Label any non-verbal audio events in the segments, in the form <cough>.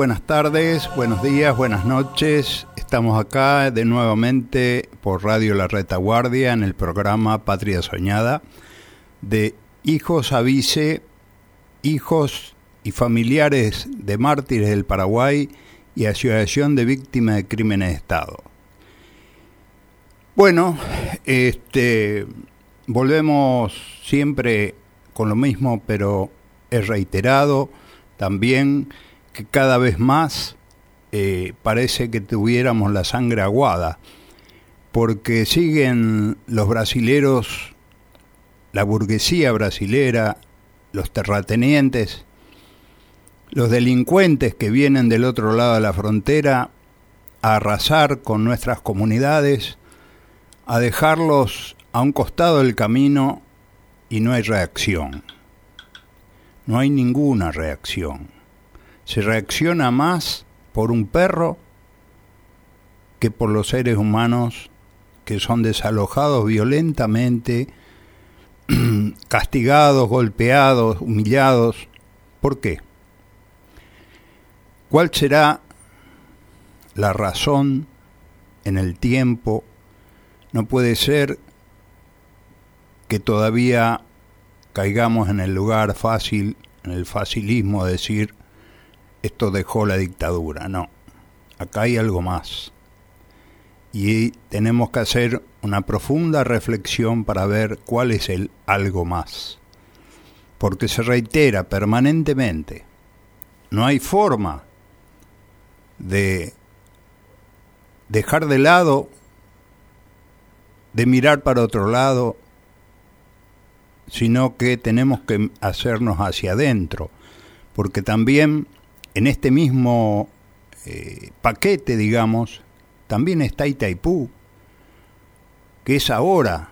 buenas tardes, buenos días, buenas noches. Estamos acá de nuevamente por Radio La Retaguardia en el programa Patria Soñada de Hijos Avise, hijos y familiares de mártires del Paraguay y Asociación de Víctimas de Crímenes de Estado. Bueno, este volvemos siempre con lo mismo, pero es reiterado también cada vez más eh, parece que tuviéramos la sangre aguada, porque siguen los brasileros, la burguesía brasilera, los terratenientes, los delincuentes que vienen del otro lado de la frontera a arrasar con nuestras comunidades, a dejarlos a un costado del camino y no hay reacción. No hay ninguna reacción. Se reacciona más por un perro que por los seres humanos que son desalojados violentamente, <clears throat> castigados, golpeados, humillados. ¿Por qué? ¿Cuál será la razón en el tiempo? No puede ser que todavía caigamos en el lugar fácil, en el facilismo de decir esto dejó la dictadura. No, acá hay algo más. Y tenemos que hacer una profunda reflexión para ver cuál es el algo más. Porque se reitera permanentemente. No hay forma de dejar de lado, de mirar para otro lado, sino que tenemos que hacernos hacia adentro, porque también en este mismo eh, paquete, digamos, también está Itaipú, que es ahora,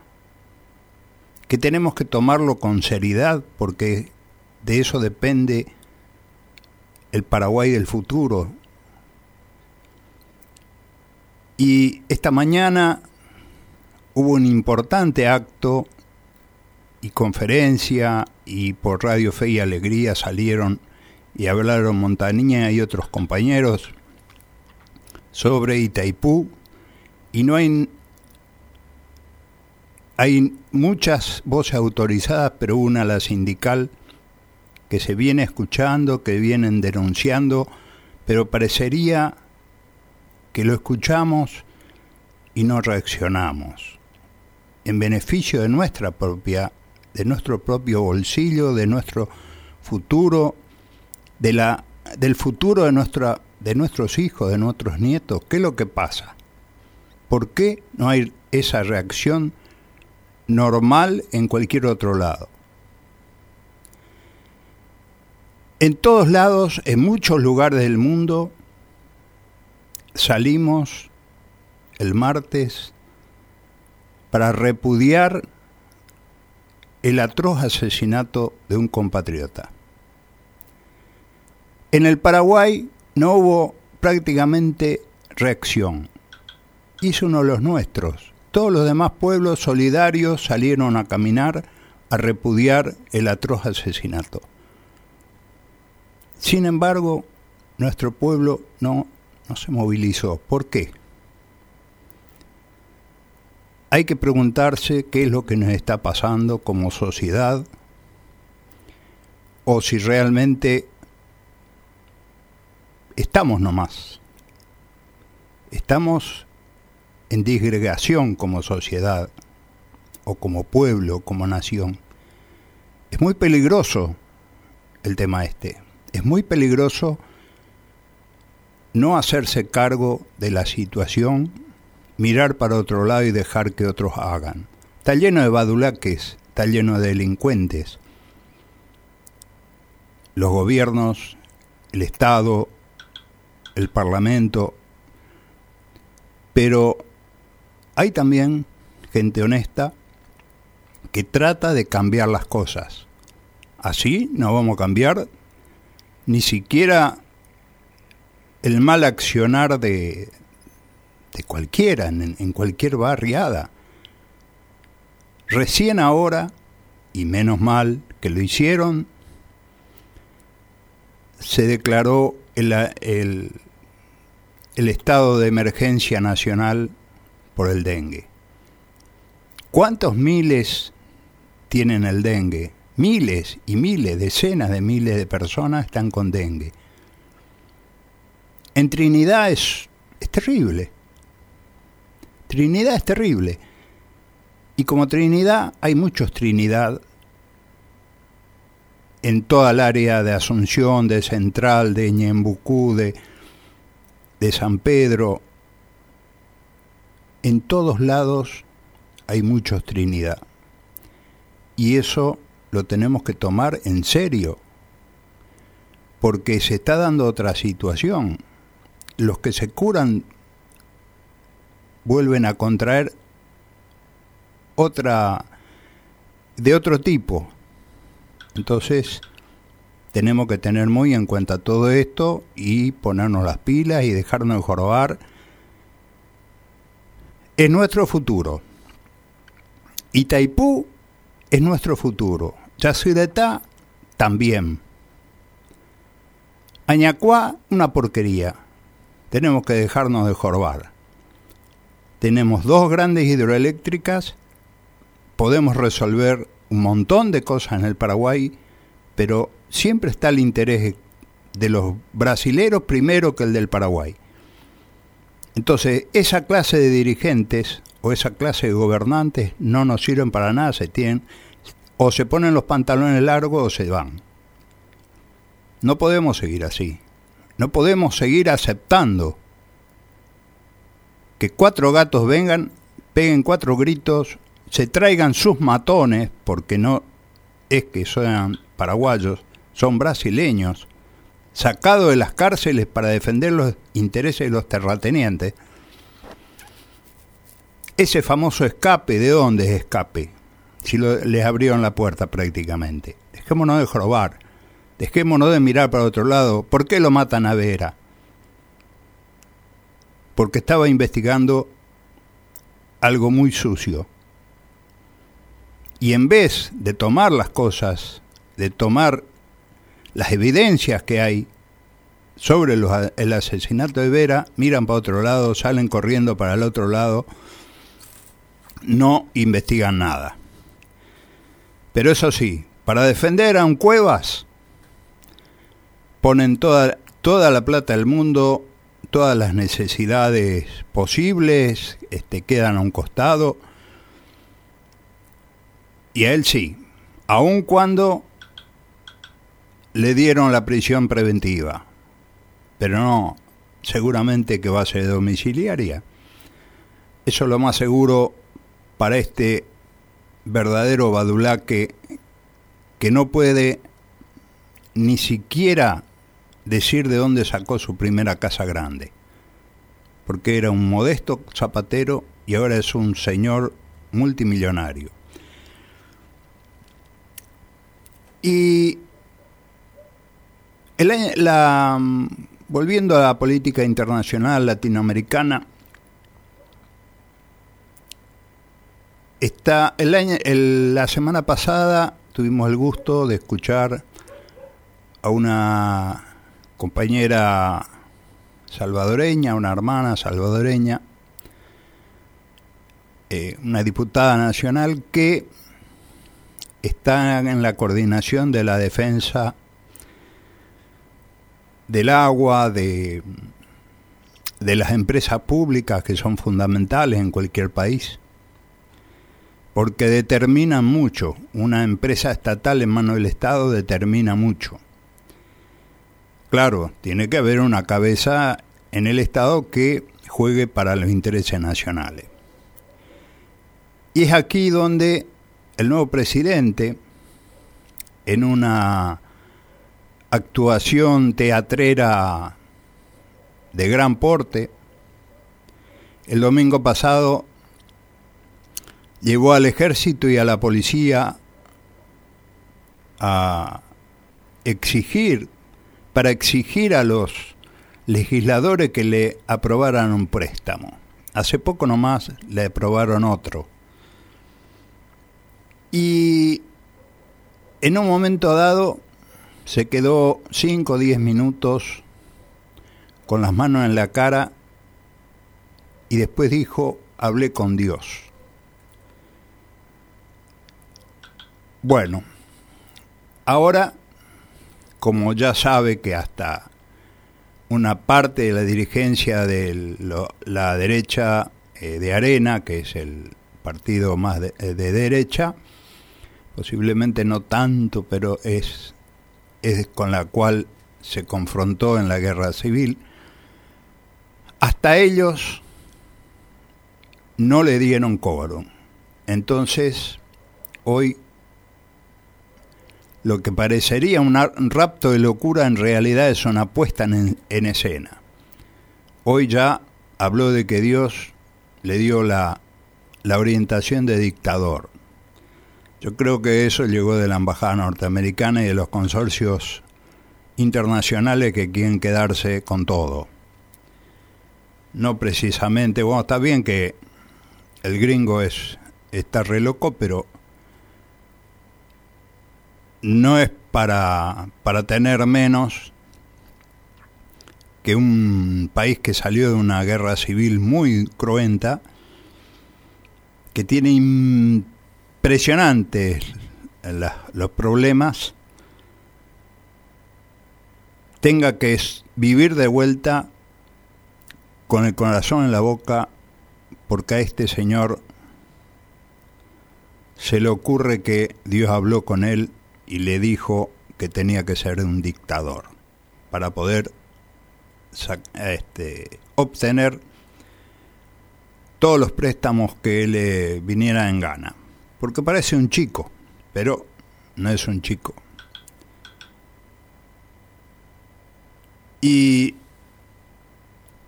que tenemos que tomarlo con seriedad, porque de eso depende el Paraguay del futuro. Y esta mañana hubo un importante acto y conferencia y por Radio Fe y Alegría salieron y hablaron Montaña y otros compañeros sobre Itaipú y no hay hay muchas voces autorizadas, pero una la sindical que se viene escuchando, que vienen denunciando, pero parecería que lo escuchamos y no reaccionamos. En beneficio de nuestra propia de nuestro propio bolsillo, de nuestro futuro, de la, del futuro de, nuestra, de nuestros hijos, de nuestros nietos. ¿Qué es lo que pasa? ¿Por qué no hay esa reacción normal en cualquier otro lado? En todos lados, en muchos lugares del mundo, salimos el martes para repudiar el atroz asesinato de un compatriota. En el Paraguay no hubo prácticamente reacción. Hizo uno de los nuestros. Todos los demás pueblos solidarios salieron a caminar a repudiar el atroz asesinato. Sin embargo, nuestro pueblo no, no se movilizó. ¿Por qué? hay que preguntarse qué es lo que nos está pasando como sociedad o si realmente estamos nomás. Estamos en disgregación como sociedad o como pueblo, como nación. Es muy peligroso el tema este. Es muy peligroso no hacerse cargo de la situación mirar para otro lado y dejar que otros hagan. Está lleno de badulaques, está lleno de delincuentes. Los gobiernos, el Estado, el Parlamento, pero hay también gente honesta que trata de cambiar las cosas. Así no vamos a cambiar ni siquiera el mal accionar de, de cualquiera, en, cualquier barriada. Recién ahora, y menos mal que lo hicieron, se declaró el, el, el, estado de emergencia nacional por el dengue. ¿Cuántos miles tienen el dengue? Miles y miles, decenas de miles de personas están con dengue. En Trinidad es, es terrible. Trinidad es terrible. Y como Trinidad, hay muchos Trinidad en toda el área de Asunción, de Central, de Ñembucú, de, de San Pedro. En todos lados hay muchos Trinidad. Y eso lo tenemos que tomar en serio, porque se está dando otra situación. Los que se curan vuelven a contraer otra de otro tipo. Entonces, tenemos que tener muy en cuenta todo esto y ponernos las pilas y dejarnos de jorobar. Es nuestro futuro. Itaipú es nuestro futuro. Yacyretá también. Añacuá, una porquería. Tenemos que dejarnos de jorobar tenemos dos grandes hidroeléctricas, podemos resolver un montón de cosas en el Paraguay, pero siempre está el interés de los brasileros primero que el del Paraguay. Entonces, esa clase de dirigentes o esa clase de gobernantes no nos sirven para nada, se tienen o se ponen los pantalones largos o se van. No podemos seguir así. No podemos seguir aceptando que cuatro gatos vengan, peguen cuatro gritos, se traigan sus matones, porque no es que sean paraguayos, son brasileños, sacados de las cárceles para defender los intereses de los terratenientes. Ese famoso escape, ¿de dónde es escape? Si les abrieron la puerta prácticamente. Dejémonos de jorobar, dejémonos de mirar para otro lado. ¿Por qué lo matan a Vera? Porque estaba investigando algo muy sucio. Y en vez de tomar las cosas, de tomar las evidencias que hay sobre el asesinato de Vera, miran para otro lado, salen corriendo para el otro lado, no investigan nada. Pero eso sí, para defender a un Cuevas, ponen toda, toda la plata del mundo, todas las necesidades posibles, este, quedan a un costado. Y a él sí, aun cuando le dieron la prisión preventiva, pero no seguramente que va a ser domiciliaria. Eso es lo más seguro para este verdadero badulaque que no puede ni siquiera decir de dónde sacó su primera casa grande, porque era un modesto zapatero y ahora es un señor multimillonario. Y la, volviendo a la política internacional latinoamericana, está el año, la semana pasada tuvimos el gusto de escuchar a una compañera salvadoreña, una hermana salvadoreña, eh, una diputada nacional que está en la coordinación de la defensa del agua, de, de las empresas públicas que son fundamentales en cualquier país, porque determinan mucho. Una empresa estatal en manos del Estado determina mucho. Claro, tiene que haber una cabeza en el Estado que juegue para los intereses nacionales. Y es aquí donde el nuevo presidente, en una actuación teatrera de gran porte. El domingo pasado llevó al ejército y a la policía a exigir, para exigir a los legisladores que le aprobaran un préstamo. Hace poco nomás le aprobaron otro. Y en un momento dado se quedó 5 o 10 minutos con las manos en la cara y después dijo, hablé con Dios. Bueno, ahora, como ya sabe que hasta una parte de la dirigencia de la derecha eh, de Arena, que es el partido más de derecha, posiblemente no tanto, pero es es con la cual se confrontó en la guerra civil, hasta ellos no le dieron cobro. Entonces, hoy lo que parecería un rapto de locura en realidad es una puesta en, en escena. Hoy ya habló de que Dios le dio la, la orientación de dictador. Yo creo que eso llegó de la Embajada norteamericana y de los consorcios internacionales que quieren quedarse con todo. No precisamente, bueno, está bien que el gringo es está re loco, pero no es para, para tener menos que un país que salió de una guerra civil muy cruenta, que tiene impresionantes los problemas, tenga que vivir de vuelta con el corazón en la boca porque a este señor se le ocurre que Dios habló con él y le dijo que tenía que ser un dictador para poder este, obtener todos los préstamos que le vinieran en gana. Porque parece un chico, pero no es un chico. Y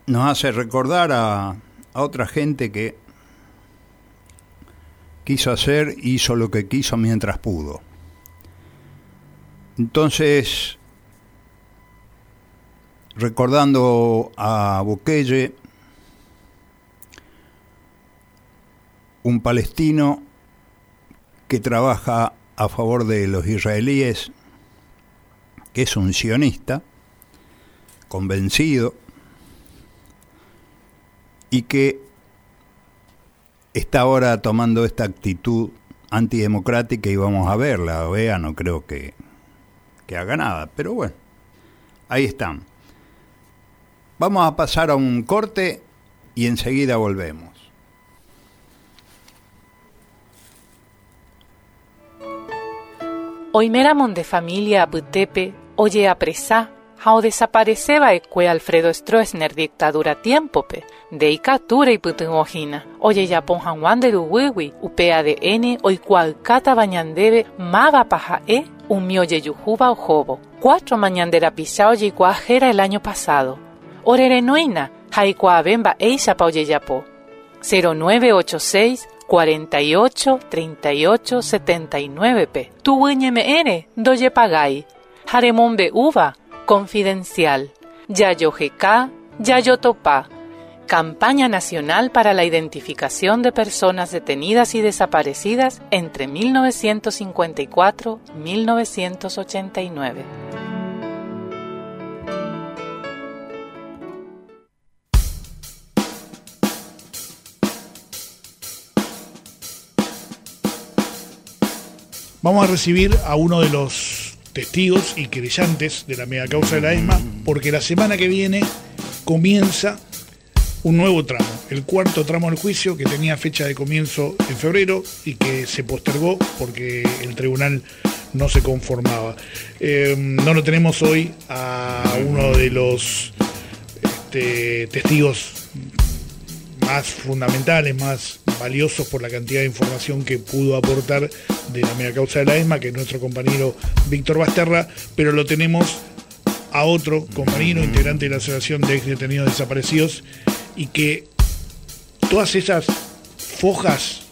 nos hace recordar a, otra gente que quiso hacer, hizo lo que quiso mientras pudo. Entonces, recordando a Bukele, un palestino que trabaja a favor de los israelíes, que es un sionista, convencido, y que está ahora tomando esta actitud antidemocrática y vamos a verla. La OEA no creo que, que haga nada, pero bueno, ahí están. Vamos a pasar a un corte y enseguida volvemos. Oimeramon de familia Butepe, oye apresá, hao desapareceba ecue Alfredo Stroessner dictadura tiempope, de icatura y putungojina, oye yapon hanwan de upeade upea de n, oikualcata bañandebe, mava paja e, umioye yujuba ojobo. Cuatro mañandera pisao el año pasado. Orerenoina, haikuabemba eisa pa oye yapo. 0986 48 38 79 p. Tu ere, doye pagai. Haremombe uva, confidencial. Yayo GK, Yayo Topa. Campaña Nacional para la Identificación de Personas Detenidas y Desaparecidas entre 1954 Vamos a recibir a uno de los testigos y querellantes de la mega causa de la ESMA, porque la semana que viene comienza un nuevo tramo, el cuarto tramo del juicio que tenía fecha de comienzo en febrero y que se postergó porque el tribunal no se conformaba. Eh, no lo tenemos hoy a uno de los este, testigos más fundamentales, más valiosos por la cantidad de información que pudo aportar de la mega causa de la ESMA, que es nuestro compañero Víctor Basterra, pero lo tenemos a otro compañero integrante de la Asociación de Ex Detenidos Desaparecidos y que todas esas fojas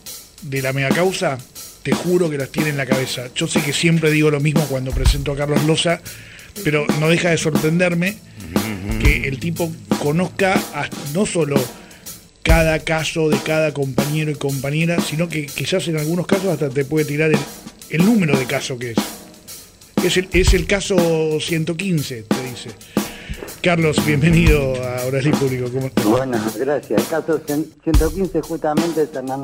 de la mega causa, te juro que las tiene en la cabeza. Yo sé que siempre digo lo mismo cuando presento a Carlos Loza, pero no deja de sorprenderme que el tipo conozca no solo cada caso de cada compañero y compañera, sino que quizás en algunos casos hasta te puede tirar el, número de caso que es. Es el, es el caso 115, te dice. Carlos, bienvenido a Horacio Público. ¿Cómo estás? Bueno, gracias. El caso 115 justamente es Hernán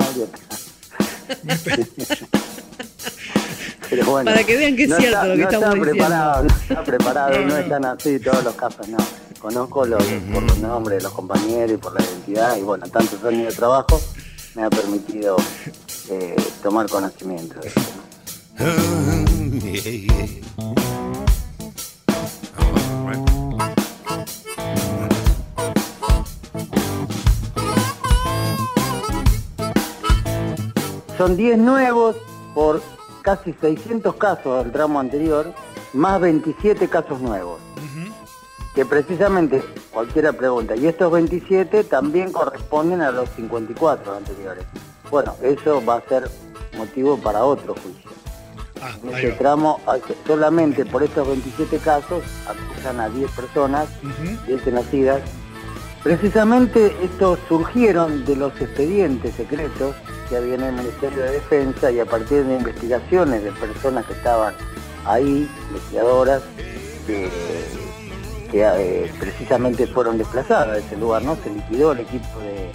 Pero bueno, Para que vean que es cierto lo que estamos está preparado, No está preparado, no están así todos los casos, no conozco los, por los nombres de los compañeros y por la identidad y bueno, tantos años de trabajo me ha permitido eh, tomar conocimiento de esto. Son 10 nuevos por casi 600 casos del tramo anterior, más 27 casos nuevos que precisamente cualquiera pregunta, y estos 27 también corresponden a los 54 anteriores. Bueno, eso va a ser motivo para otro juicio. Ah, en este tramo, solamente por estos 27 casos, acusan a 10 personas, 10 nacidas. Precisamente estos surgieron de los expedientes secretos que había en el Ministerio de Defensa y a partir de investigaciones de personas que estaban ahí, investigadoras, que que eh, precisamente fueron desplazadas de ese lugar, ¿no? Se liquidó el equipo de,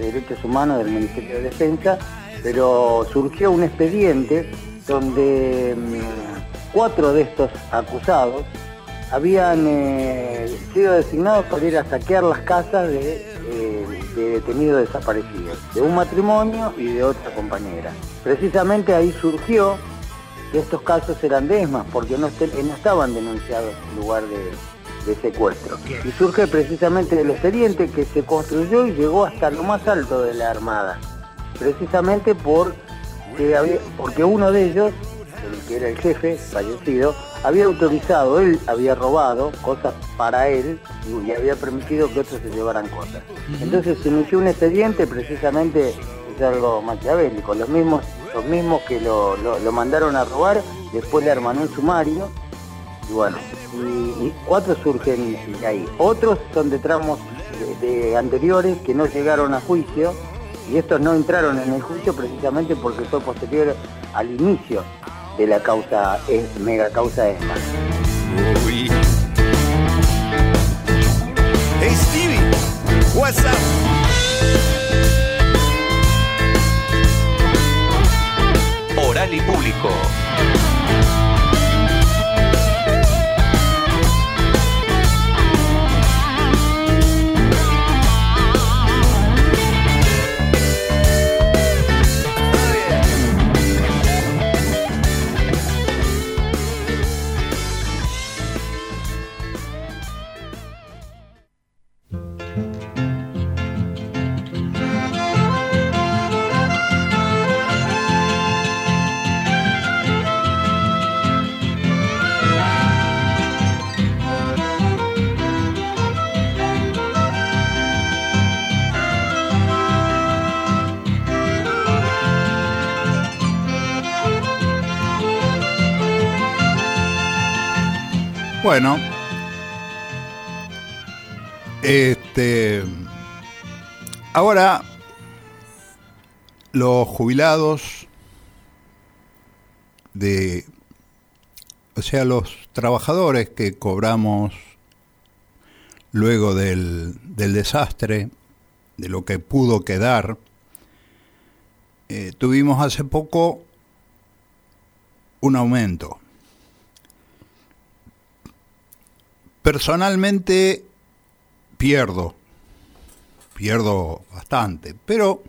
Derechos Humanos del Ministerio de Defensa, pero surgió un expediente donde mm, cuatro de estos acusados habían eh, sido designados para ir a saquear las casas de, eh, de detenidos desaparecidos, de un matrimonio y de otra compañera. Precisamente ahí surgió que estos casos eran de porque no estaban denunciados en lugar de, de secuestro. Y surge precisamente del expediente que se construyó y llegó hasta lo más alto de la Armada, precisamente por que había- porque uno de ellos, el que era el jefe, fallecido, había autorizado, él había robado cosas para él y había permitido que otros se llevaran cosas. Entonces se inició un expediente precisamente, es algo maquiavélico, los mismos, los mismos que lo, lo- lo mandaron a robar, después le arman un sumario y bueno, y, cuatro surgen de ahí. Otros son de tramos de, anteriores que no llegaron a juicio y estos no entraron en el juicio precisamente porque fue posterior al inicio de la causa, es, mega causa ESMA. Bueno, este, ahora los jubilados de, o sea, los trabajadores que cobramos luego del, del desastre, de lo que pudo quedar, eh, tuvimos hace poco un aumento. Personalmente pierdo, pierdo bastante, pero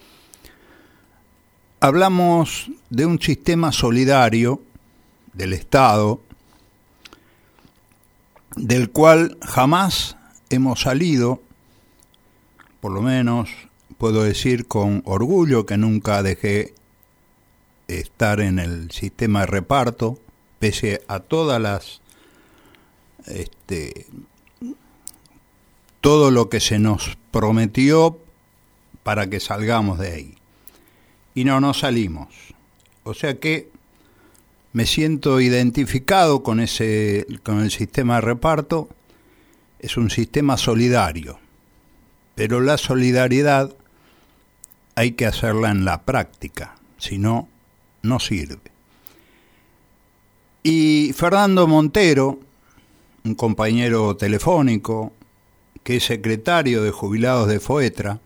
hablamos de un sistema solidario del Estado, del cual jamás hemos salido, por lo menos puedo decir con orgullo que nunca dejé estar en el sistema de reparto, pese a todas las este, todo lo que se nos prometió para que salgamos de ahí. Y no nos salimos. O sea que me siento identificado con ese con el sistema de reparto. Es un sistema solidario. Pero la solidaridad hay que hacerla en la práctica, si no no sirve. Y Fernando Montero, un compañero telefónico, que es secretario de jubilados de FOETRA,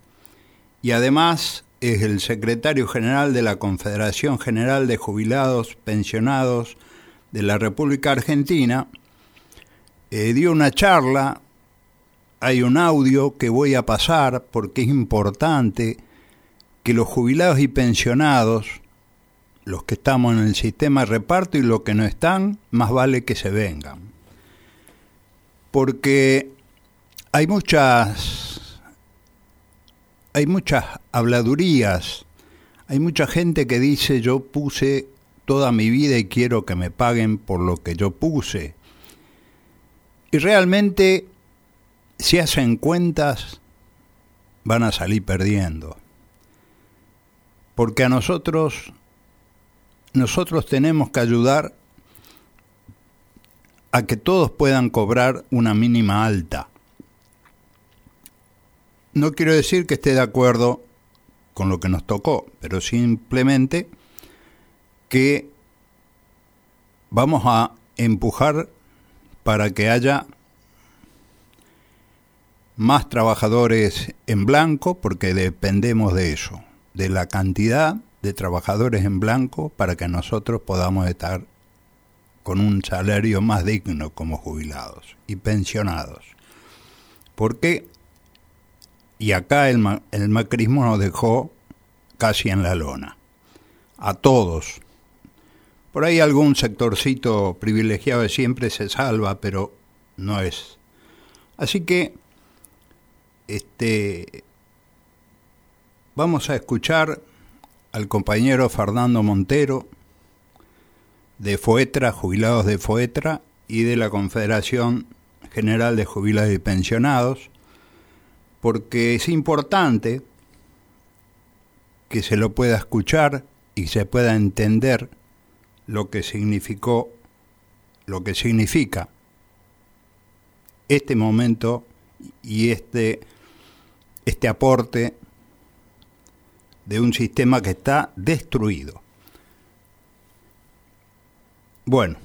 y además es el secretario general de la Confederación General de Jubilados Pensionados de la República Argentina, eh, dio una charla, hay un audio que voy a pasar porque es importante que los jubilados y pensionados, los que estamos en el sistema de reparto y los que no están, más vale que se vengan porque hay muchas hay muchas habladurías, hay mucha gente que dice yo puse toda mi vida y quiero que me paguen por lo que yo puse. Y realmente si hacen cuentas van a salir perdiendo. Porque a nosotros nosotros tenemos que ayudar a que todos puedan cobrar una mínima alta. No quiero decir que esté de acuerdo con lo que nos tocó, pero simplemente que vamos a empujar para que haya más trabajadores en blanco, porque dependemos de eso, de la cantidad de trabajadores en blanco para que nosotros podamos estar con un salario más digno como jubilados y pensionados. Porque, y acá el, el macrismo nos dejó casi en la lona, a todos. Por ahí algún sectorcito privilegiado siempre se salva, pero no es. Así que, este, vamos a escuchar al compañero Fernando Montero de FOETRA, jubilados de FOETRA y de la Confederación General de Jubilados y Pensionados, porque es importante que se lo pueda escuchar y se pueda entender lo que significó, lo que significa este momento y este, este aporte de un sistema que está destruido. Bueno,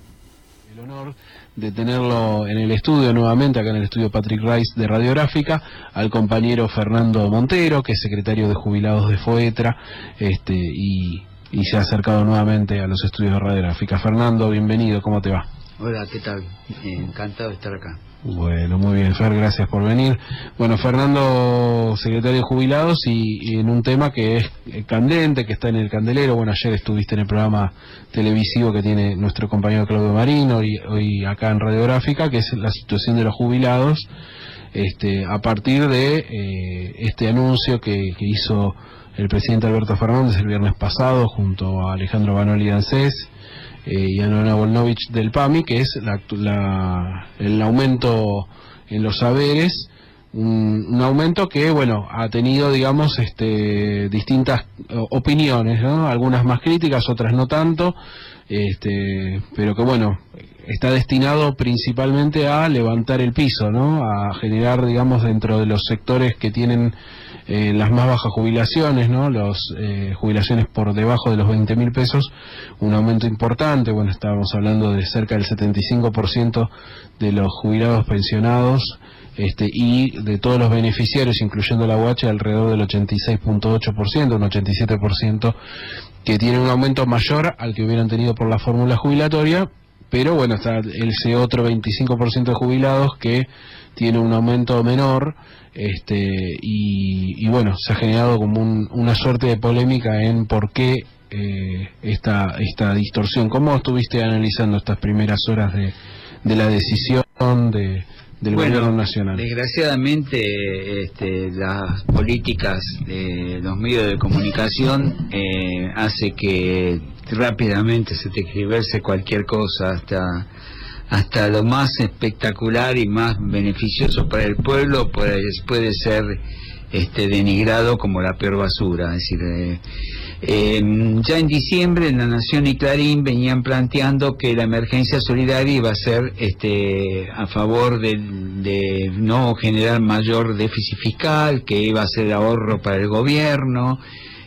el honor de tenerlo en el estudio nuevamente, acá en el estudio Patrick Rice de Radiográfica, al compañero Fernando Montero, que es secretario de jubilados de FOETRA, este, y, y se ha acercado nuevamente a los estudios de Radiográfica. Fernando, bienvenido, ¿cómo te va? Hola, ¿qué tal? Eh, encantado de estar acá. Bueno, muy bien, Fer, gracias por venir. Bueno, Fernando, secretario de jubilados, y, en un tema que es eh, candente, que está en el candelero. Bueno, ayer estuviste en el programa televisivo que tiene nuestro compañero Claudio Marino y hoy acá en Radiográfica, que es la situación de los jubilados, este, a partir de eh, este anuncio que, hizo el presidente Alberto Fernández el viernes pasado junto a Alejandro Banoli Dancés y a Nona Volnovich del PAMI, que es la, la- el aumento en los saberes, un, un aumento que, bueno, ha tenido, digamos, este, distintas opiniones. Algunas más críticas, otras no tanto, este, pero que, bueno, está destinado principalmente a levantar el piso, ¿no? A generar, digamos, dentro de los sectores que tienen eh, las más bajas jubilaciones, ¿no? Los eh, jubilaciones por debajo de los 20 mil pesos, un aumento importante, bueno, estábamos hablando de cerca del 75% de los jubilados pensionados este, y de todos los beneficiarios, incluyendo la UH, alrededor del 86.8%, un 87% que tiene un aumento mayor al que hubieran tenido por la fórmula jubilatoria, pero bueno, está ese otro 25% de jubilados que tiene un aumento menor, este, y, y bueno, se ha generado como un- una suerte de polémica en por qué eh, esta, esta distorsión. ¿Cómo estuviste analizando estas primeras horas de, de la decisión de, del Bueno, gobierno nacional? Desgraciadamente, este, las políticas de los medios de comunicación eh, hace que rápidamente se te cualquier cosa hasta hasta lo más espectacular y más beneficioso para el pueblo puede, puede ser este denigrado como la peor basura. Es decir eh, eh, ya en diciembre La Nación y Clarín venían planteando que la emergencia solidaria iba a ser este, a favor de, de no generar mayor déficit fiscal, que iba a ser ahorro para el gobierno,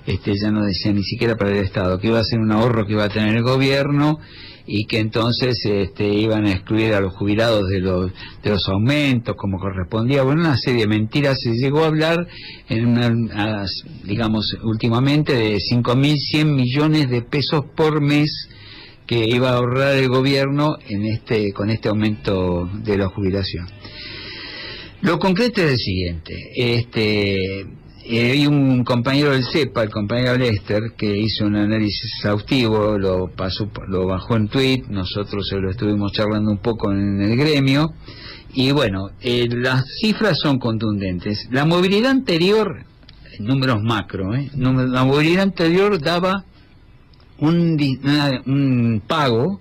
este, ya no decía ni siquiera para el Estado, que iba a ser un ahorro que iba a tener el gobierno y que entonces este, iban a excluir a los jubilados de los, de los aumentos como correspondía. Bueno, una serie de mentiras se llegó a hablar, en una, digamos, últimamente de 5.100 millones de pesos por mes que iba a ahorrar el gobierno en este, con este aumento de la jubilación. Lo concreto es el siguiente, este, eh, hay un compañero del CEPA, el compañero Lester, que hizo un análisis exhaustivo, lo pasó, lo bajó en tweet, nosotros se lo estuvimos charlando un poco en el gremio, y bueno, eh, las cifras son contundentes. La movilidad anterior, números macro, ¿eh? La movilidad anterior daba un, una- un pago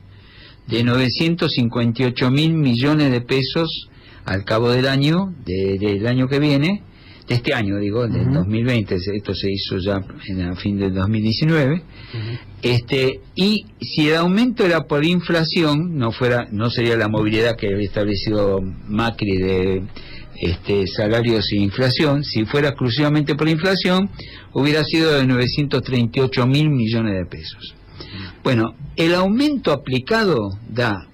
de 958 mil millones de pesos al cabo del año, de- del año que viene, de este año digo, del 2020, se- esto se hizo ya en a fin del 2019, este, y si el aumento era por inflación, no fuera, no sería la movilidad que había establecido Macri de este, salarios e inflación, si fuera exclusivamente por inflación, hubiera sido de 938 mil millones de pesos. Bueno, el aumento aplicado da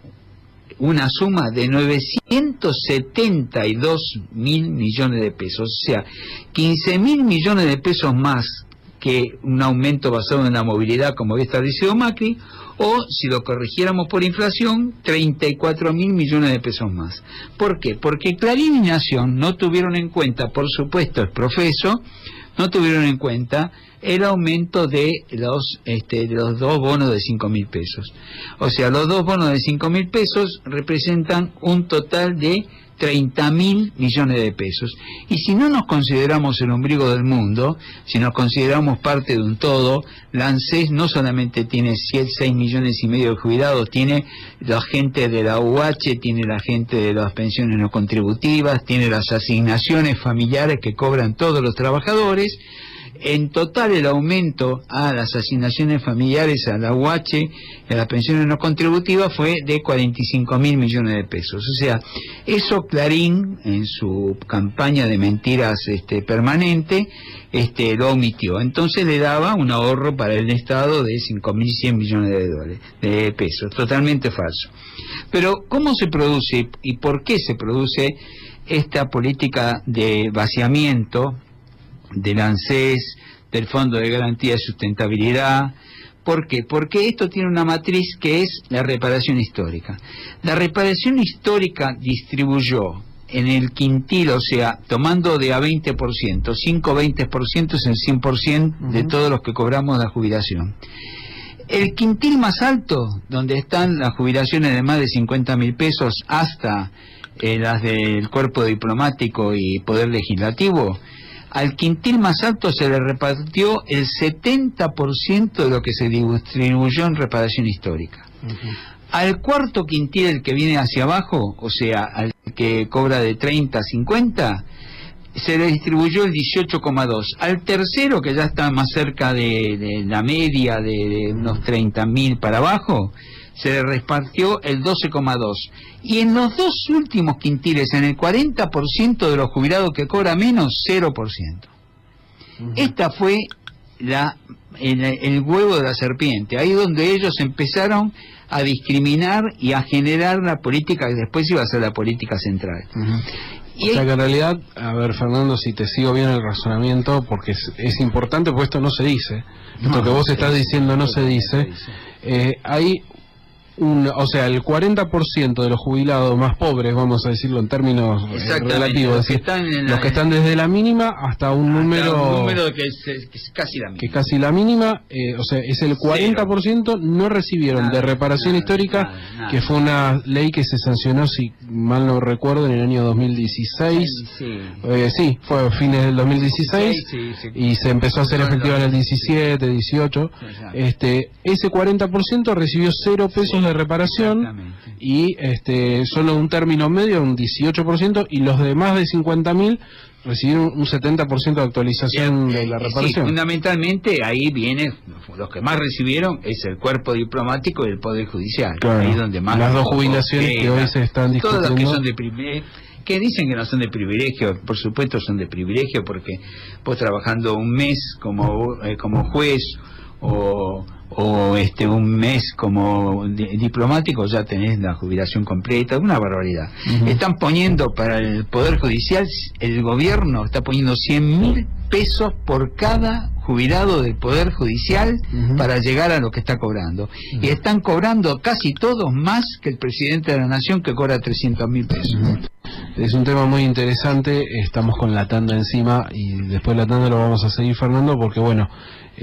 una suma de 972 mil millones de pesos, o sea, 15 mil millones de pesos más que un aumento basado en la movilidad como había establecido Macri, o si lo corrigiéramos por inflación, 34 mil millones de pesos más. ¿Por qué? Porque Clarín y Nación no tuvieron en cuenta, por supuesto, el profeso, no tuvieron en cuenta el aumento de los, este, de los dos bonos de 5 mil pesos. O sea, los dos bonos de 5 mil pesos representan un total de 30 mil millones de pesos. Y si no nos consideramos el ombligo del mundo, si nos consideramos parte de un todo, la ANSES no solamente tiene 6 millones y medio de jubilados, tiene la gente de la UH, tiene la gente de las pensiones no contributivas, tiene las asignaciones familiares que cobran todos los trabajadores, en total el aumento a las asignaciones familiares, a la UH, a las pensiones no contributivas fue de 45 mil millones de pesos. O sea, eso Clarín en su campaña de mentiras este, permanente este, lo omitió. Entonces le daba un ahorro para el Estado de 5.100 millones de dólares, de pesos, totalmente falso. Pero ¿cómo se produce y por qué se produce esta política de vaciamiento del ANSES, del Fondo de Garantía de Sustentabilidad. ¿Por qué? Porque esto tiene una matriz que es la reparación histórica. La reparación histórica distribuyó en el quintil, o sea, tomando de a 20%, 5 20% es el 100% de todos los que cobramos la jubilación. El quintil más alto, donde están las jubilaciones de más de 50 mil pesos hasta eh, las del cuerpo diplomático y poder legislativo, al quintil más alto se le repartió el 70% de lo que se distribuyó en reparación histórica. Al cuarto quintil, el que viene hacia abajo, o sea, al que cobra de 30 a 50, se le distribuyó el 18,2. Al tercero, que ya está más cerca de, la media de, de unos 30.000 para abajo, se le repartió el 12,2. Y en los dos últimos quintiles, en el 40% de los jubilados que cobra menos, 0%. Esta fue la, el, huevo de la serpiente, ahí donde ellos empezaron a discriminar y a generar la política que después iba a ser la política central. o sea que en realidad, a ver Fernando, si te sigo bien el razonamiento, porque es, importante, porque esto no se dice, esto que vos estás diciendo no se dice, eh, hay o sea, el 40% de los jubilados más pobres, vamos a decirlo en términos eh, relativos, los, que están, los que están desde la mínima hasta un número, número que, es, casi la mínima, que casi la mínima eh, o sea, es el 40% no recibieron de reparación histórica, que fue una ley que se sancionó, si mal no recuerdo, en el año 2016. Sí, eh, sí fue a fines del 2016 y se empezó a hacer efectiva en el 17, 18. Este, ese 40% recibió cero pesos de reparación y este, solo un término medio, un 18%, y los de más de 50.000 recibieron un 70% de actualización de la reparación. fundamentalmente ahí viene, los que más recibieron es el cuerpo diplomático y el Poder Judicial. Ahí donde más las dos jubilaciones que hoy se están discutiendo. Todas que son de primer, que dicen que no son de privilegio, por supuesto son de privilegio porque vos trabajando un mes como, eh, como juez o o este un mes como diplomático ya tenés la jubilación completa, una barbaridad. Están poniendo para el Poder Judicial, el gobierno está poniendo 100 mil pesos por cada jubilado del Poder Judicial para llegar a lo que está cobrando. Y están cobrando casi todos más que el presidente de la Nación que cobra 300 mil pesos. Es un tema muy interesante, estamos con la tanda encima y después de la tanda lo vamos a seguir, Fernando, porque bueno,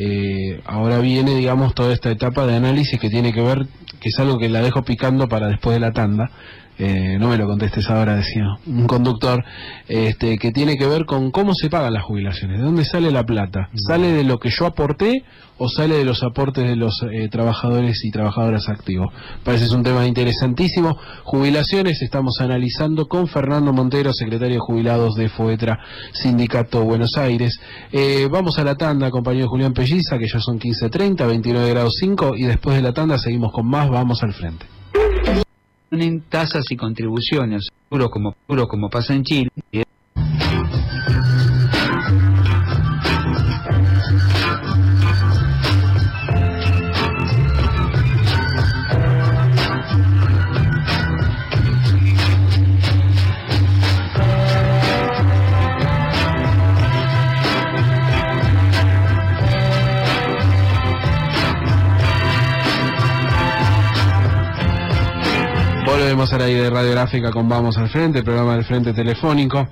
eh, ahora viene, digamos, toda esta etapa de análisis que tiene que ver, que es algo que la dejo picando para después de la tanda, eh, no me lo contestes ahora, decía un conductor, este, que tiene que ver con cómo se pagan las jubilaciones, de dónde sale la plata, sale de lo que yo aporté o sale de los aportes de los eh, trabajadores y trabajadoras activos. Parece es un tema interesantísimo. Jubilaciones estamos analizando con Fernando Montero, secretario de jubilados de FOETRA, Sindicato Buenos Aires. Eh, vamos a la tanda, compañero Julián Pelliza, que ya son 15.30, 29 grados 5, y después de la tanda seguimos con más, vamos al frente en tasas y contribuciones, puro como, puro como pasa en Chile. Volvemos al aire de radiográfica con Vamos al Frente, programa del Frente Telefónico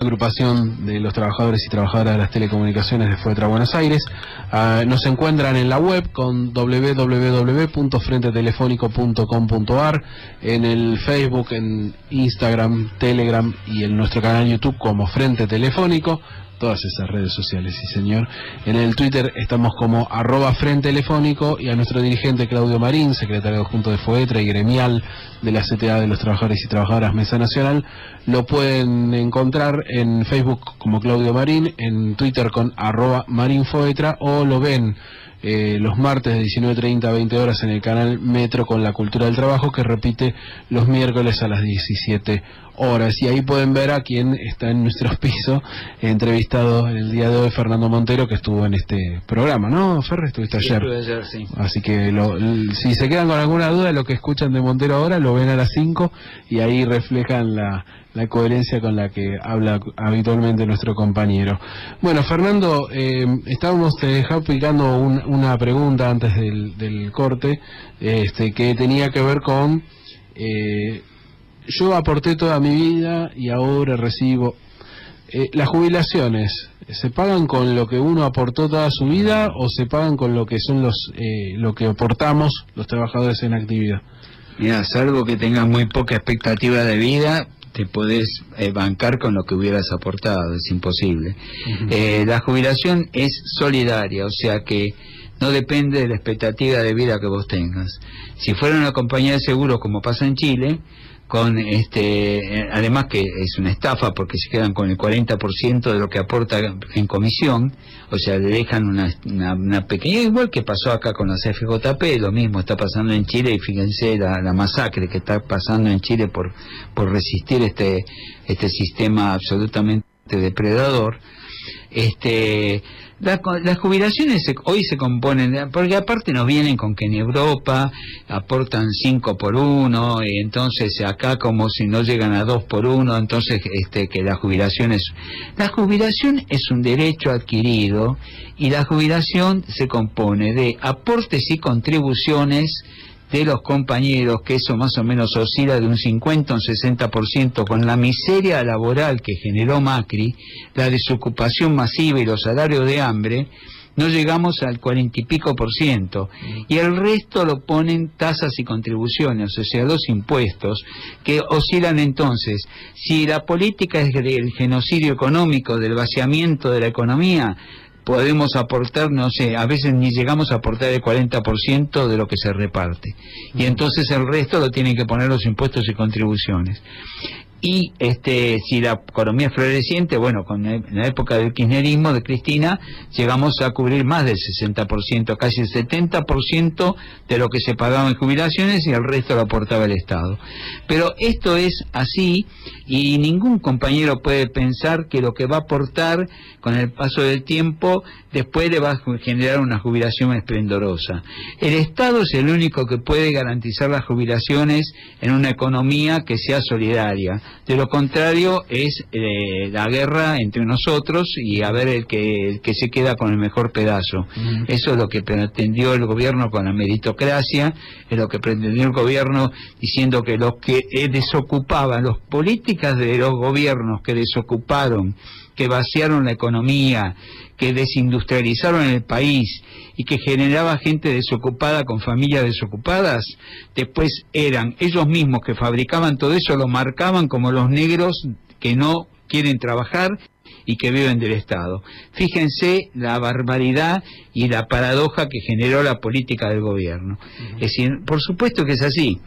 agrupación de los trabajadores y trabajadoras de las telecomunicaciones de Fuetra Buenos Aires. Ah, nos encuentran en la web con www.frentetelefónico.com.ar, en el Facebook, en Instagram, Telegram y en nuestro canal YouTube como Frente Telefónico todas esas redes sociales, sí señor. En el Twitter estamos como arroba frente telefónico y a nuestro dirigente Claudio Marín, secretario adjunto de FOETRA y gremial de la CTA de los Trabajadores y Trabajadoras Mesa Nacional, lo pueden encontrar en Facebook como Claudio Marín, en Twitter con arroba marinfoetra o lo ven eh, los martes de 19.30 a 20 horas en el canal Metro con la Cultura del Trabajo que repite los miércoles a las 17 horas. Y ahí pueden ver a quien está en nuestro <laughs> piso entrevistado en el día de hoy, Fernando Montero, que estuvo en este programa, ¿no, Ferre? Estuviste ayer. Así que lo, si se quedan con alguna duda lo que escuchan de Montero ahora, lo ven a las 5 y ahí reflejan la, la coherencia con la que habla habitualmente nuestro compañero. Bueno, Fernando, eh, estábamos te dejaba picando una pregunta antes del, del, corte, este, que tenía que ver con eh, yo aporté toda mi vida y ahora recibo eh, las jubilaciones. ¿Se pagan con lo que uno aportó toda su vida o se pagan con lo que son los eh, lo que aportamos los trabajadores en actividad? Mira, salvo que tengas muy poca expectativa de vida, te podés eh, bancar con lo que hubieras aportado, es imposible. eh, la jubilación es solidaria, o sea que no depende de la expectativa de vida que vos tengas. Si fuera una compañía de seguros como pasa en Chile, con este eh, además que es una estafa porque se quedan con el 40% de lo que aporta en comisión, o sea, le dejan una, una, pequeña, igual que pasó acá con las FJP, lo mismo está pasando en Chile y fíjense la, la masacre que está pasando en Chile por, por resistir este, este sistema absolutamente depredador. Este, la, las jubilaciones se, hoy se componen, porque aparte nos vienen con que en Europa aportan 5 por 1, y entonces acá como si no llegan a 2 por 1, entonces este, que la jubilación es... La jubilación es un derecho adquirido y la jubilación se compone de aportes y contribuciones de los compañeros, que eso más o menos oscila de un 50 a un 60%, con la miseria laboral que generó Macri, la desocupación masiva y los salarios de hambre, no llegamos al cuarenta y pico por ciento. Y el resto lo ponen tasas y contribuciones, o sea, los impuestos, que oscilan entonces. Si la política es del genocidio económico, del vaciamiento de la economía, podemos aportar, no sé, a veces ni llegamos a aportar el 40% de lo que se reparte. Y entonces el resto lo tienen que poner los impuestos y contribuciones. Y este, si la economía es floreciente, bueno, con en la época del kirchnerismo de Cristina, llegamos a cubrir más del 60%, casi el 70% de lo que se pagaba en jubilaciones y el resto lo aportaba el Estado. Pero esto es así y ningún compañero puede pensar que lo que va a aportar con el paso del tiempo después le va a generar una jubilación esplendorosa. El Estado es el único que puede garantizar las jubilaciones en una economía que sea solidaria. De lo contrario es eh, la guerra entre nosotros y a ver el que, el que se queda con el mejor pedazo. Mm. Eso es lo que pretendió el gobierno con la meritocracia, es lo que pretendió el gobierno diciendo que los que eh, desocupaban, las políticas de los gobiernos que desocuparon, que vaciaron la economía, que desindustrializaron el país y que generaba gente desocupada con familias desocupadas, después eran ellos mismos que fabricaban todo eso, lo marcaban como los negros que no quieren trabajar y que viven del Estado. Fíjense la barbaridad y la paradoja que generó la política del gobierno. Es decir, por supuesto que es así.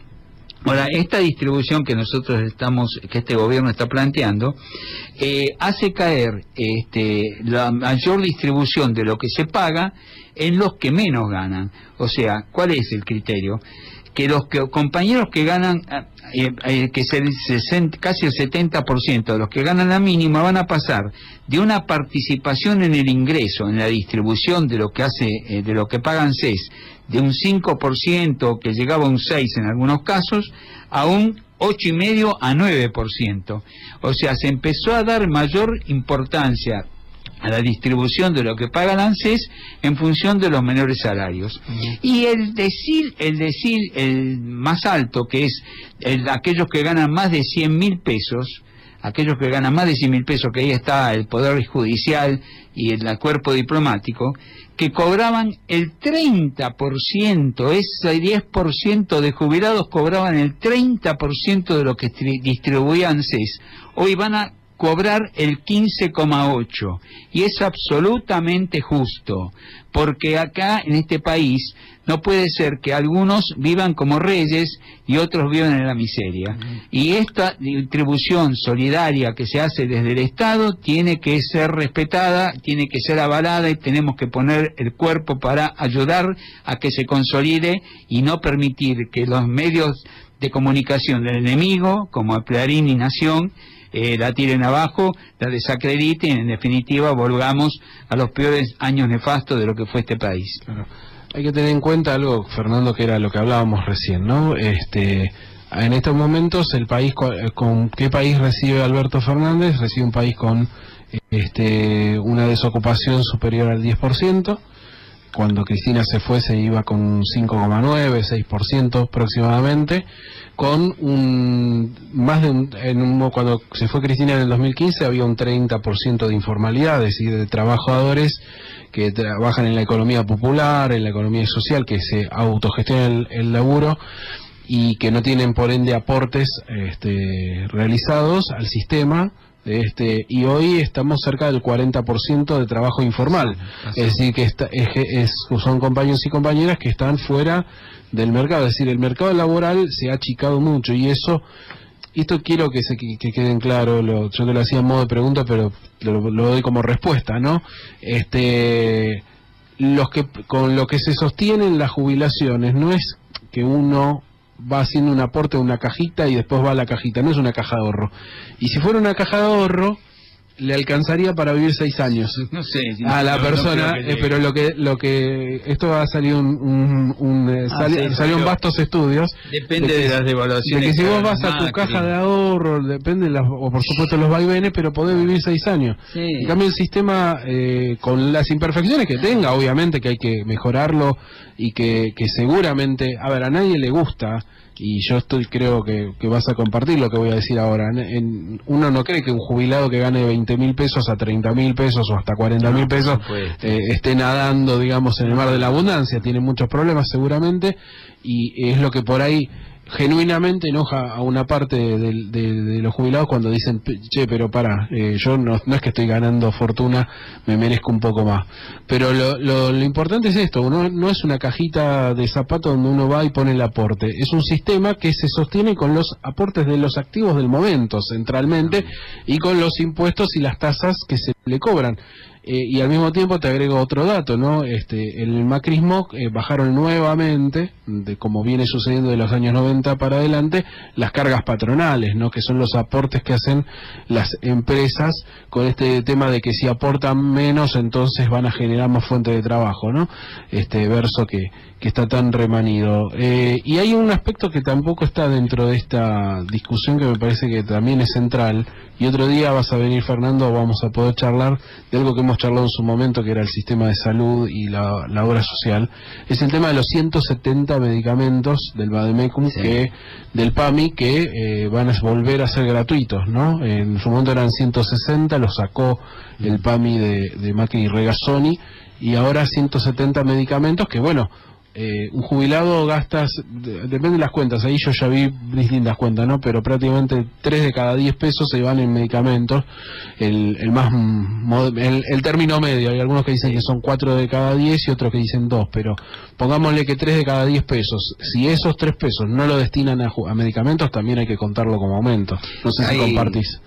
Ahora, esta distribución que nosotros estamos, que este gobierno está planteando, eh, hace caer este, la mayor distribución de lo que se paga en los que menos ganan. O sea, ¿cuál es el criterio? Que los que, compañeros que ganan, eh, eh, que se, casi el 70% de los que ganan la mínima van a pasar de una participación en el ingreso, en la distribución de lo que hace, de lo que pagan CES, de un 5% que llegaba a un 6 en algunos casos, a un 8,5 a 9%. O sea, se empezó a dar mayor importancia a la distribución de lo que paga el ANSES en función de los menores salarios. Y el decil, el decil el más alto, que es el, aquellos que ganan más de 100 mil pesos, aquellos que ganan más de 100 mil pesos, que ahí está el Poder Judicial y el cuerpo diplomático, que cobraban el 30%, ese 10% de jubilados cobraban el 30% de lo que distribuía ANSES. Hoy van a cobrar el 15,8 y es absolutamente justo porque acá en este país no puede ser que algunos vivan como reyes y otros vivan en la miseria. Y esta distribución solidaria que se hace desde el Estado tiene que ser respetada, tiene que ser avalada y tenemos que poner el cuerpo para ayudar a que se consolide y no permitir que los medios de comunicación del enemigo como Clarín y Nación eh, la tiren abajo, la desacrediten. Y en definitiva volvamos a los peores años nefastos de lo que fue este país. Hay que tener en cuenta algo, Fernando, que era lo que hablábamos recién, ¿no? Este, en estos momentos, el país eh, con, qué país recibe Alberto Fernández? Recibe un país con este, una desocupación superior al 10%. Cuando Cristina se fue se iba con un 5,9, 6% aproximadamente con un más de un, en un, cuando se fue Cristina en el 2015 había un 30% de informalidad, es decir, de trabajadores que trabajan en la economía popular, en la economía social, que se autogestionan el, laburo y que no tienen por ende aportes este, realizados al sistema este, y hoy estamos cerca del 40% de trabajo informal. es decir, que es, son compañeros y compañeras que están fuera del mercado. Es decir, el mercado laboral se ha achicado mucho y eso, esto quiero que, se, que, queden claro, lo, yo te lo hacía en modo de pregunta, pero lo, lo, doy como respuesta, ¿no? Este, los que, con lo que se sostienen las jubilaciones no es que uno va haciendo un aporte a una cajita y después va a la cajita, no es una caja de ahorro. Y si fuera una caja de ahorro, le alcanzaría para vivir seis años. <laughs> No sé, a la persona eh, pero lo que lo que esto va a salir un, un, eh, ah, salió en vastos estudios. Depende de, las devaluaciones de que si vos vas a tu caja de ahorro depende las, o por supuesto los vaivenes pero podés vivir seis años. En cambio el sistema eh, con las imperfecciones que tenga obviamente que hay que mejorarlo y que, que seguramente a ver a nadie le gusta y yo estoy creo que, vas a compartir lo que voy a decir ahora. En, uno no cree que un jubilado que gane 20 mil pesos a 30 mil pesos o hasta 40 mil pesos eh, esté nadando, digamos, en el mar de la abundancia. Tiene muchos problemas seguramente y es lo que por ahí genuinamente enoja a una parte de, los jubilados cuando dicen, che, pero para, eh, yo no, no, es que estoy ganando fortuna, me merezco un poco más. Pero lo, lo, importante es esto, no, no es una cajita de zapatos donde uno va y pone el aporte, es un sistema que se sostiene con los aportes de los activos del momento, centralmente, y con los impuestos y las tasas que se le cobran. Eh, y al mismo tiempo te agrego otro dato, ¿no? Este, el macrismo eh, bajaron nuevamente, de como viene sucediendo de los años 90 para adelante, las cargas patronales, ¿no? Que son los aportes que hacen las empresas con este tema de que si aportan menos, entonces van a generar más fuente de trabajo, ¿no? Este verso que, que está tan remanido. Eh, y hay un aspecto que tampoco está dentro de esta discusión que me parece que también es central, y otro día vas a venir Fernando, vamos a poder charlar de algo que hemos charlado en su momento, que era el sistema de salud y la, obra social, es el tema de los 170 medicamentos del Bademecum, que, del PAMI, que eh, van a volver a ser gratuitos, ¿no? En su momento eran 160, los sacó el PAMI de, de Macri y Regazzoni, y ahora 170 medicamentos que, bueno, eh, un jubilado gastas, depende de las cuentas, ahí yo ya vi distintas cuentas, ¿no? Pero prácticamente 3 de cada 10 pesos se van en medicamentos, el, el más, el, el, término medio, hay algunos que dicen que son 4 de cada 10 y otros que dicen 2, pero pongámosle que 3 de cada 10 pesos, si esos 3 pesos no lo destinan a, a medicamentos, también hay que contarlo como aumento, no sé si compartís.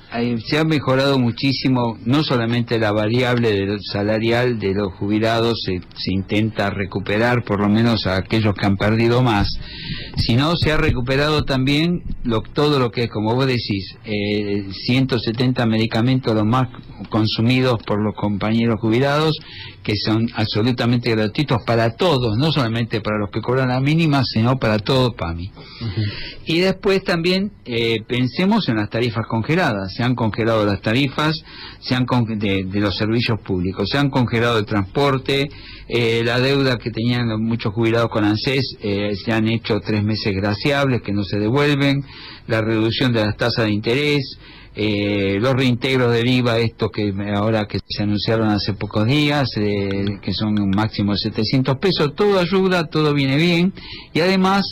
se ha mejorado muchísimo, no solamente la variable del salarial de los jubilados, se, se intenta recuperar por lo menos a aquellos que han perdido más, sino se ha recuperado también lo, todo lo que es, como vos decís, eh, 170 medicamentos los más consumidos por los compañeros jubilados, que son absolutamente gratuitos para todos, no solamente para los que cobran la mínima, sino para todo PAMI. Y después también eh, pensemos en las tarifas congeladas. Se han congelado las tarifas se han de, de los servicios públicos, se han congelado el transporte, eh, la deuda que tenían muchos jubilados con ANSES eh, se han hecho tres meses graciables que no se devuelven, la reducción de las tasas de interés, eh, los reintegros del IVA, estos que ahora que se anunciaron hace pocos días, eh, que son un máximo de 700 pesos, todo ayuda, todo viene bien. Y además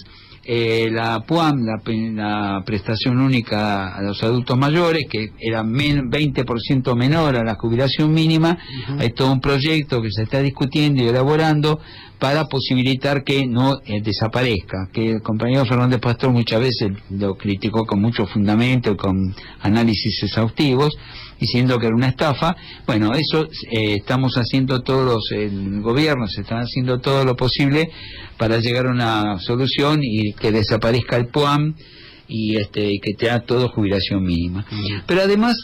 eh, la PUAM, la, prestación única a los adultos mayores, que era men- 20% menor a la jubilación mínima, hay todo un proyecto que se está discutiendo y elaborando para posibilitar que no eh, desaparezca, que el compañero Fernández Pastor muchas veces lo criticó con mucho fundamento y con análisis exhaustivos, diciendo que era una estafa. Bueno, eso eh, estamos haciendo todos, el gobierno se está haciendo todo lo posible para llegar a una solución y que desaparezca el PUAM y este y que tenga todo jubilación mínima. Pero además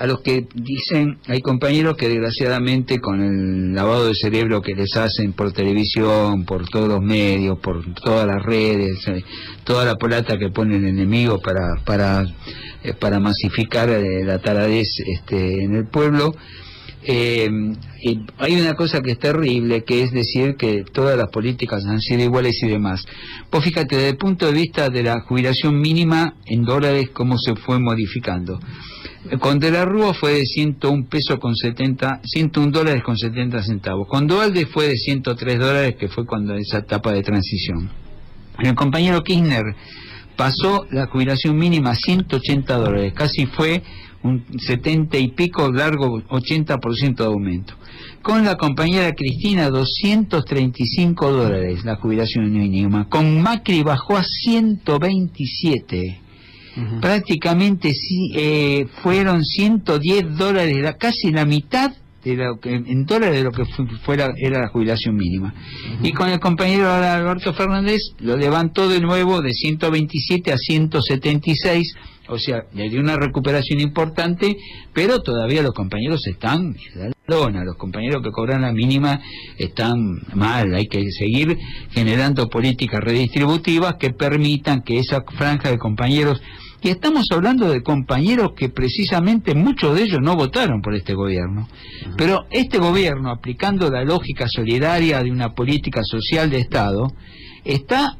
a los que dicen, hay compañeros que desgraciadamente con el lavado de cerebro que les hacen por televisión, por todos los medios, por todas las redes, eh, toda la polata que pone el enemigo para para eh, para masificar eh, la taradez este, en el pueblo, eh, y hay una cosa que es terrible, que es decir que todas las políticas han sido iguales y demás. Pues fíjate, desde el punto de vista de la jubilación mínima en dólares, cómo se fue modificando. Con De la Rúa fue de 101 pesos con 70, 101 dólares con 70 centavos. Con Dualde fue de 103 dólares, que fue cuando esa etapa de transición. El compañero Kirchner pasó la jubilación mínima a 180 dólares, casi fue un 70 y pico largo 80% de aumento. Con la compañera Cristina 235 dólares la jubilación mínima, con Macri bajó a 127. Prácticamente sí, eh, fueron 110 dólares, la- casi la mitad de lo que, en dólares de lo que fu- fuera era la jubilación mínima. Y con el compañero Alberto Fernández lo levantó de nuevo de 127 a 176, o sea, le dio una recuperación importante, pero todavía los compañeros están lona, los compañeros que cobran la mínima están mal, hay que seguir generando políticas redistributivas que permitan que esa franja de compañeros y estamos hablando de compañeros que precisamente muchos de ellos no votaron por este gobierno. Pero este gobierno, aplicando la lógica solidaria de una política social de Estado, está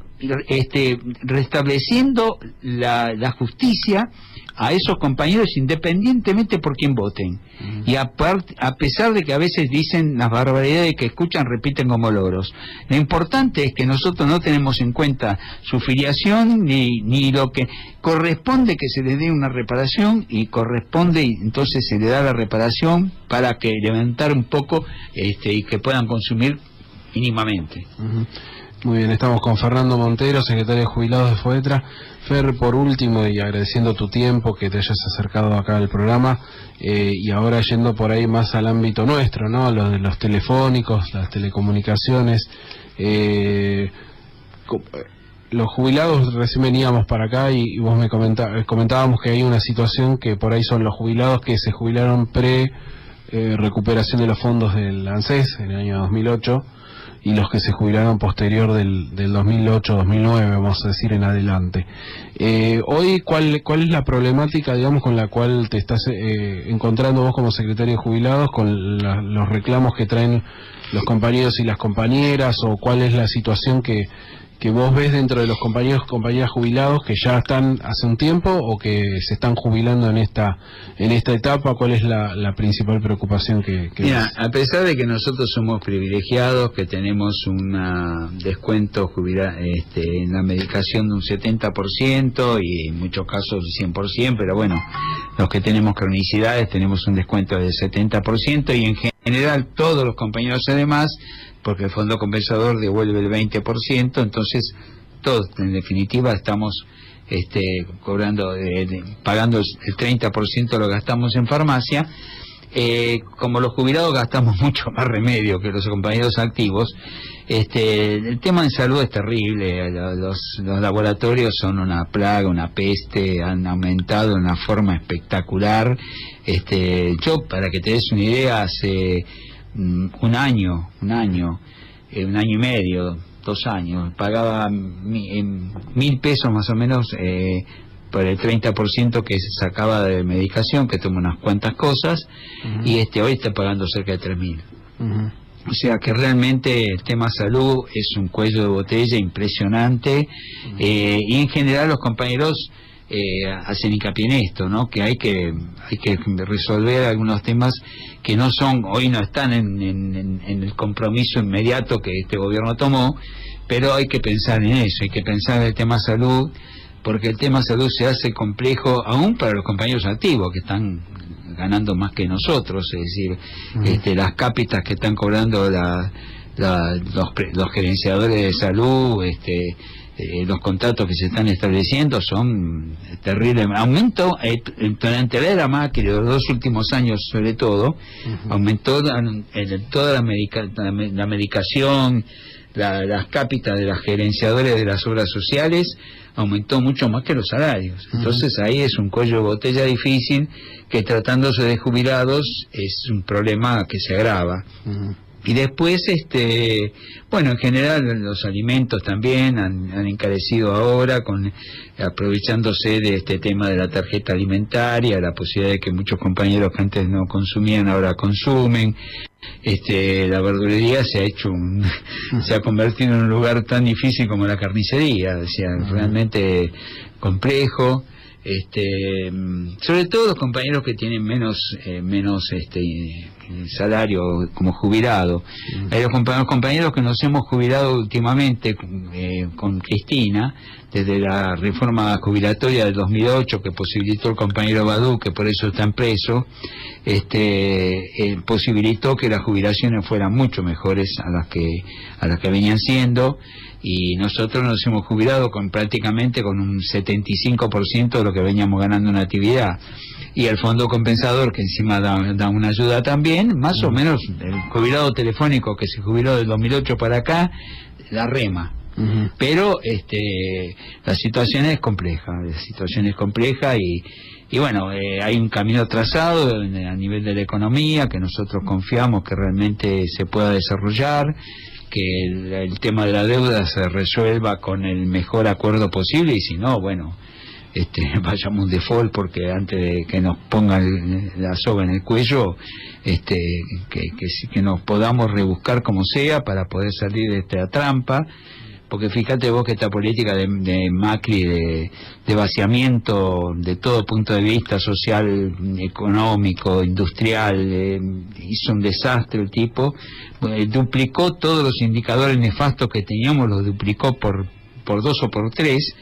este, restableciendo la, la justicia a esos compañeros independientemente por quién voten. Y apart- a pesar de que a veces dicen las barbaridades que escuchan, repiten como loros. Lo importante es que nosotros no tenemos en cuenta su filiación ni, ni lo que corresponde que se les dé una reparación y corresponde y entonces se le da la reparación para que levantar un poco este, y que puedan consumir mínimamente. Muy bien, estamos con Fernando Montero, secretario de jubilados de FOETRA. Fer, por último, y agradeciendo tu tiempo, que te hayas acercado acá al programa, eh, y ahora yendo por ahí más al ámbito nuestro, ¿no? Lo de los telefónicos, las telecomunicaciones. eh, eh, los jubilados, recién veníamos para acá y, vos me eh, comentábamos que hay una situación que por ahí son los jubilados que se jubilaron pre recuperación de los fondos del ANSES en el año 2008 y los que se jubilaron posterior del, del 2008-2009, vamos a decir, en adelante. Eh, hoy, ¿cuál, ¿cuál es la problemática, digamos, con la cual te estás eh, encontrando vos como secretario de jubilados, con la- los reclamos que traen los compañeros y las compañeras, o cuál es la situación que, que vos ves dentro de los compañeros y compañeras jubilados que ya están hace un tiempo o que se están jubilando en esta en esta etapa? ¿Cuál es la, la principal preocupación que, que Mira, ves? a pesar de que nosotros somos privilegiados, que tenemos un descuento jubila- este, en la medicación de un 70% y en muchos casos 100%, pero bueno, los que tenemos cronicidades tenemos un descuento del 70% y en general todos los compañeros además, porque el fondo compensador devuelve el 20%, entonces todos en definitiva estamos este, cobrando, eh, pagando el 30% lo gastamos en farmacia eh, como los jubilados gastamos <laughs> mucho más remedio que los compañeros activos, este, el tema de salud es terrible, los, los laboratorios son una plaga, una peste, han aumentado de una forma espectacular. Este, yo, para que te des una idea, hace un año, un año, eh, un año y medio, dos años, pagaba mi- mil pesos más o menos eh, por el 30% que se sacaba de medicación, que toma unas cuantas cosas, y este hoy está pagando cerca de tres mil. O sea que realmente el tema salud es un cuello de botella impresionante. Eh, y en general los compañeros eh, hacen hincapié en esto, ¿no? Que hay que hay que resolver algunos temas que no son hoy no están en, en- el compromiso inmediato que este gobierno tomó, pero hay que pensar en eso, hay que pensar en el tema salud porque el tema salud se hace complejo aún para los compañeros activos que están ganando más que nosotros, es decir, este, las cápitas que están cobrando la- la- los, los gerenciadores de salud, este, eh, los contratos que se están estableciendo son terribles. Aumento, eh, durante la era Macri, los dos últimos años sobre todo, aumentó en toda la, medica- la me- la medicación, la- las cápitas de las gerenciadores de las obras sociales, aumentó mucho más que los salarios. Entonces ahí es un cuello de botella difícil que tratándose de jubilados es un problema que se agrava. Y después, este, bueno, en general los alimentos también han, han encarecido ahora, con aprovechándose de este tema de la tarjeta alimentaria, la posibilidad de que muchos compañeros que antes no consumían ahora consumen. Este, la verdulería se ha hecho un, <laughs> se ha convertido en un lugar tan difícil como la carnicería, o sea, realmente complejo este mm, sobre todo los compañeros que tienen menos eh, menos este salario como jubilado. Hay los compañeros, compañeros que nos hemos jubilado últimamente eh, con Cristina desde la reforma jubilatoria del 2008 que posibilitó el compañero Badú que por eso están presos este eh, posibilitó que las jubilaciones fueran mucho mejores a las que a las que venían siendo. Y nosotros nos hemos jubilado con prácticamente con un 75% de lo que veníamos ganando en actividad. Y el fondo compensador que encima da, da una ayuda también más o menos el jubilado telefónico que se jubiló del 2008 para acá la rema pero este la situación es compleja la situación es compleja y y bueno eh, hay un camino trazado a nivel de la economía que nosotros confiamos que realmente se pueda desarrollar que el, tema de la deuda se resuelva con el mejor acuerdo posible y si no bueno este <laughs> vayamos un default porque antes de que nos pongan la soga en el cuello este que, que nos podamos rebuscar como sea para poder salir de esta trampa porque fíjate vos que esta política de, Macri de, de vaciamiento de todo punto de vista social, económico, industrial, eh, hizo un desastre el tipo, eh, duplicó todos los indicadores nefastos que teníamos, los duplicó por, por dos o por tres,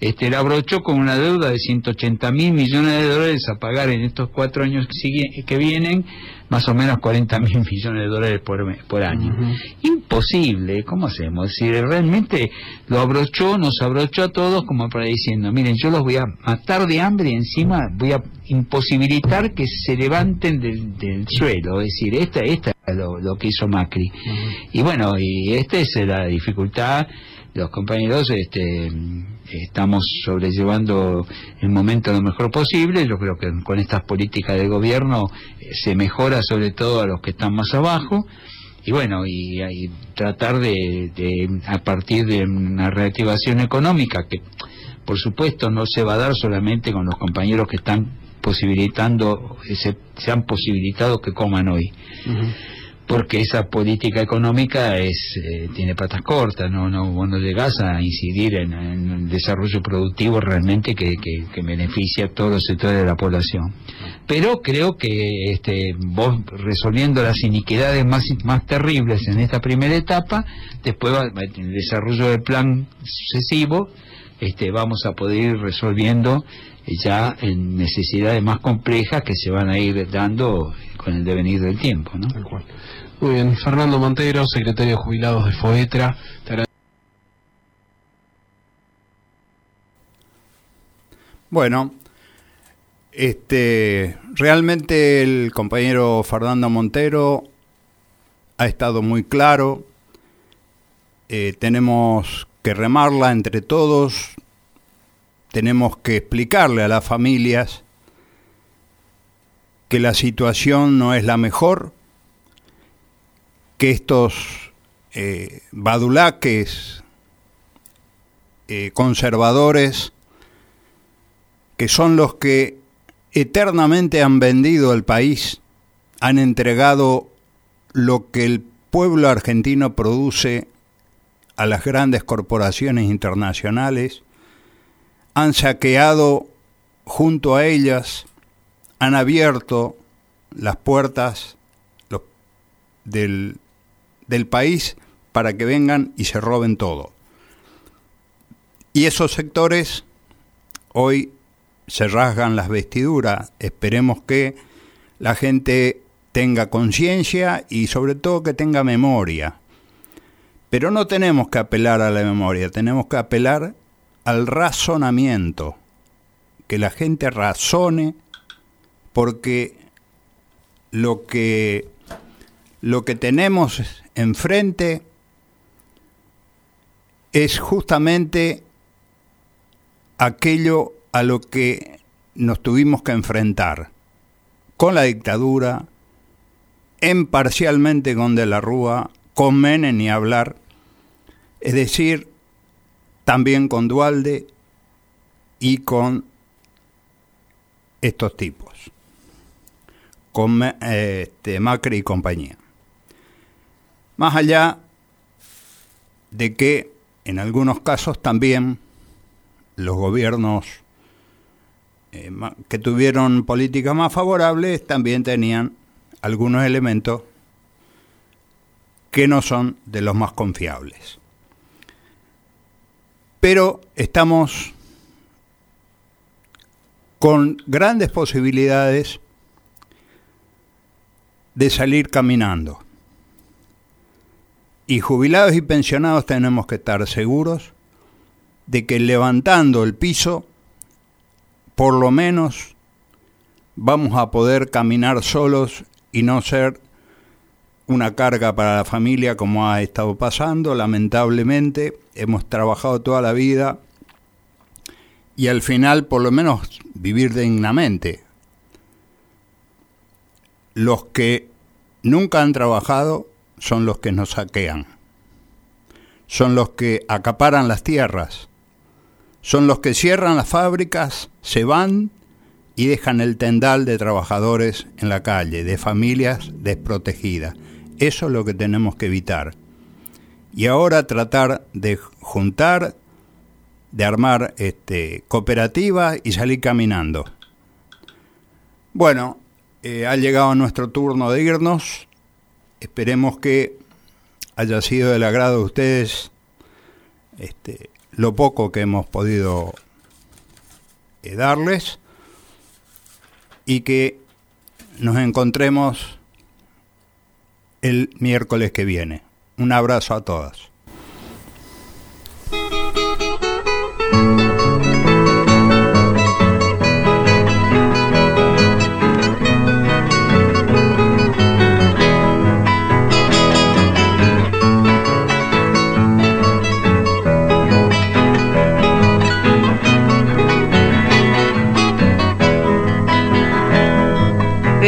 este, la abrochó con una deuda de 180 mil millones de dólares a pagar en estos cuatro años que, sigue- que vienen, más o menos 40 mil <laughs> millones de dólares por, año. Imposible, ¿cómo hacemos? Decir, realmente lo abrochó, nos abrochó a todos como para diciendo, miren, yo los voy a matar de hambre y encima voy a imposibilitar que se levanten del, del suelo. Es decir, esta, esta es lo, lo que hizo Macri. Y bueno, y esta es la dificultad los compañeros este, estamos sobrellevando el momento lo mejor posible. Yo creo que con estas políticas del gobierno eh, se mejora sobre todo a los que están más abajo. Y bueno, y, y tratar de, de, a partir de una reactivación económica que, por supuesto, no se va a dar solamente con los compañeros que están posibilitando, se, se han posibilitado que coman hoy porque esa política económica es eh, tiene patas cortas, no no vos no llegás a incidir en, el desarrollo productivo realmente que, beneficia a todos los sectores de la población. Pero creo que este, vos resolviendo las iniquidades más, terribles en esta primera etapa, después va, en el desarrollo del plan sucesivo, este, vamos a poder ir resolviendo eh, ya en necesidades más complejas que se van a ir dando con el devenir del tiempo, ¿no? Muy bien, Fernando Montero, secretario de jubilados de FOETRA. Bueno, Este, realmente el compañero Fernando Montero ha estado muy claro. Eh, tenemos que remarla entre todos. Tenemos que explicarle a las familias que la situación no es la mejor, que estos eh, badulaques eh, conservadores, que son los que eternamente han vendido el país, han entregado lo que el pueblo argentino produce a las grandes corporaciones internacionales, han saqueado junto a ellas, han abierto las puertas del, del país para que vengan y se roben todo. Y esos sectores hoy se rasgan las vestiduras. Esperemos que la gente tenga conciencia y sobre todo que tenga memoria. Pero no tenemos que apelar a la memoria, tenemos que apelar al razonamiento, que la gente razone porque lo que lo que tenemos enfrente es justamente aquello a lo que nos tuvimos que enfrentar con la dictadura, en parcialmente con De la Rúa, con Menem ni hablar, es decir, también con Dualde y con estos tipos, con este, Macri y compañía. Más allá de que en algunos casos también los gobiernos eh, que tuvieron políticas más favorables también tenían algunos elementos que no son de los más confiables. Pero estamos con grandes posibilidades de salir caminando. Y jubilados y pensionados tenemos que estar seguros de que levantando el piso por lo menos vamos a poder caminar solos y no ser una carga para la familia como ha estado pasando. Lamentablemente hemos trabajado toda la vida y al final por lo menos vivir dignamente. Los que nunca han trabajado son los que nos saquean, son los que acaparan las tierras, son los que cierran las fábricas, se van y dejan el tendal de trabajadores en la calle, de familias desprotegidas. Eso es lo que tenemos que evitar. Y ahora tratar de juntar, de armar este, cooperativas y salir caminando. Bueno, eh, ha llegado nuestro turno de irnos. Esperemos que haya sido del agrado de ustedes este, lo poco que hemos podido eh, darles y que nos encontremos el miércoles que viene. Un abrazo a todas.